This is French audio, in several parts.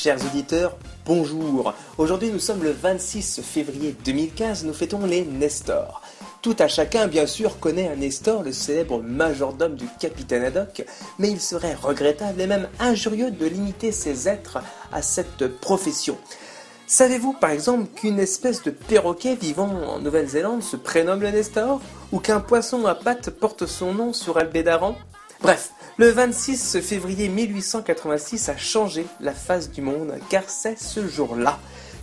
Chers auditeurs, bonjour. Aujourd'hui nous sommes le 26 février 2015, nous fêtons les Nestors. Tout à chacun, bien sûr, connaît un Nestor, le célèbre majordome du capitaine Haddock, mais il serait regrettable et même injurieux de limiter ces êtres à cette profession. Savez-vous par exemple qu'une espèce de perroquet vivant en Nouvelle-Zélande se prénomme le Nestor Ou qu'un poisson à pattes porte son nom sur Albédaran Bref, le 26 février 1886 a changé la face du monde car c'est ce jour-là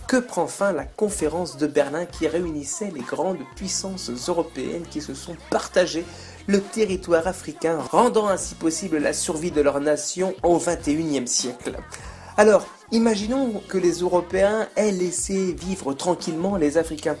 que prend fin la conférence de Berlin qui réunissait les grandes puissances européennes qui se sont partagées le territoire africain, rendant ainsi possible la survie de leur nation au XXIe siècle. Alors, imaginons que les Européens aient laissé vivre tranquillement les Africains.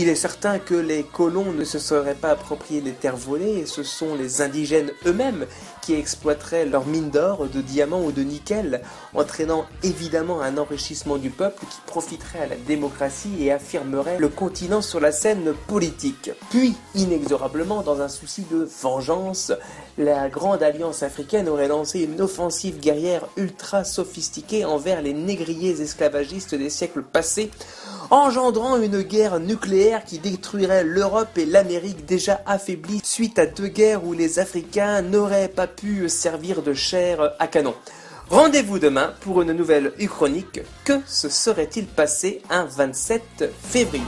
Il est certain que les colons ne se seraient pas appropriés les terres volées et ce sont les indigènes eux-mêmes qui exploiteraient leurs mines d'or, de diamants ou de nickel, entraînant évidemment un enrichissement du peuple qui profiterait à la démocratie et affirmerait le continent sur la scène politique. Puis, inexorablement, dans un souci de vengeance, la Grande Alliance africaine aurait lancé une offensive guerrière ultra sophistiquée envers les négriers esclavagistes des siècles passés, engendrant une guerre nucléaire qui détruirait l'Europe et l'Amérique déjà affaiblies suite à deux guerres où les Africains n'auraient pas pu servir de chair à canon. Rendez-vous demain pour une nouvelle Uchronique. Que se serait-il passé un 27 février?